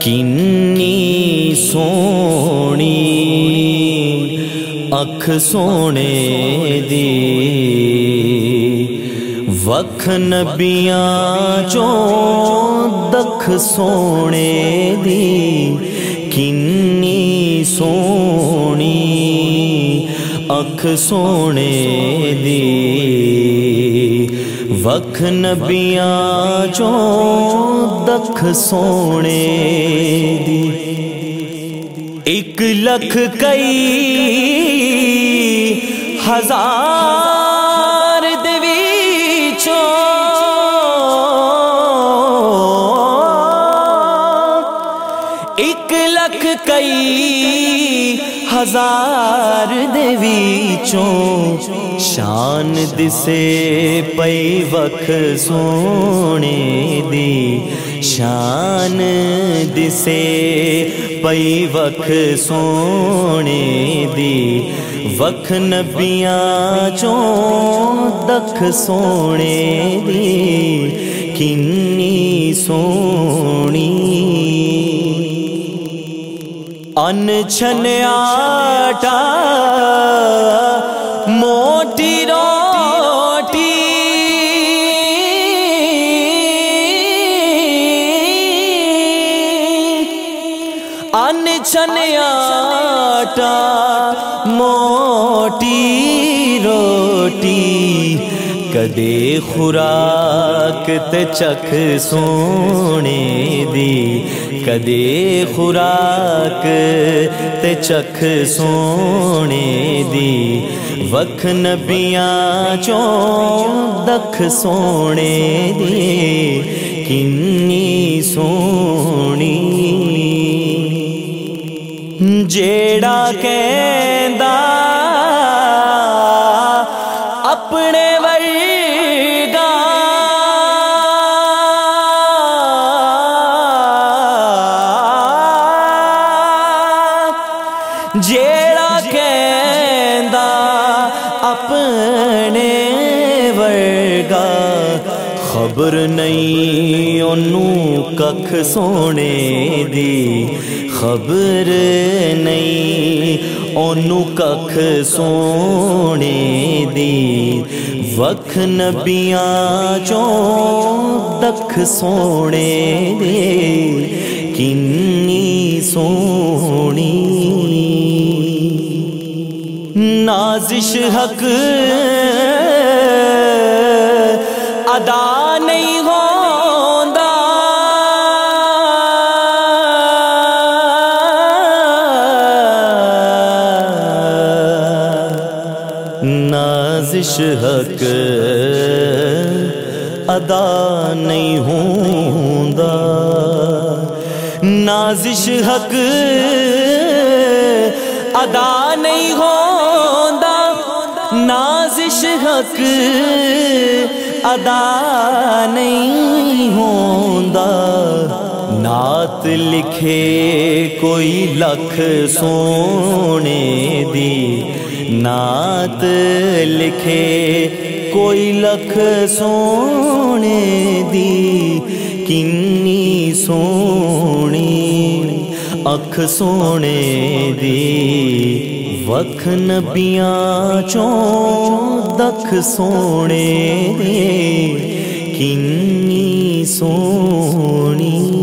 کنی سونی اکھ سونے دی وکھ نبیاں چو دکھ سونے دی، کنی سونی اکھ سونے دی۔ وکھ نبیاں چو دکھ سونے دی۔ ایک لکھ کئی ہزار ایک لکھ کئی ہزار چوں شان دسے پئی وکھ سونے دی شان دسے پئی وکھ سونے دی وکھ نبیاں چوں دکھ سونے دی، کنی سونی ان چھن آٹا موٹی روٹی ان چھن آٹا موٹی روٹی کدے خوراک تے چکھ سونے دی کدے خوراک تے چکھ سونے دی۔ وکھ نبیاں چوں دکھ سونے دی۔ کنی سونی۔ جیڑا کہندا جیڑا کہندا اپنے ورگا خبر نہیں انہوں ککھ سونے دی خبر نہیں انہوں ککھ سونے دی وکھ نبیاں چوں دکھ سونے دی، کنی سونی نازش حق ادا نہیں ہوندا۔ نازش حق ادا نہیں ہوندا۔ نازش حق ادا نہیں ہوندا، نازش حق ادا نہیں ہوندا۔ نعت لکھے کوئی لکھ سونے دی۔ نعت لکھے کوئی لکھ سونے دی۔ کنی اکھ سونے دی وکھ نبیاں چوں دکھ سونے دی کنی سونی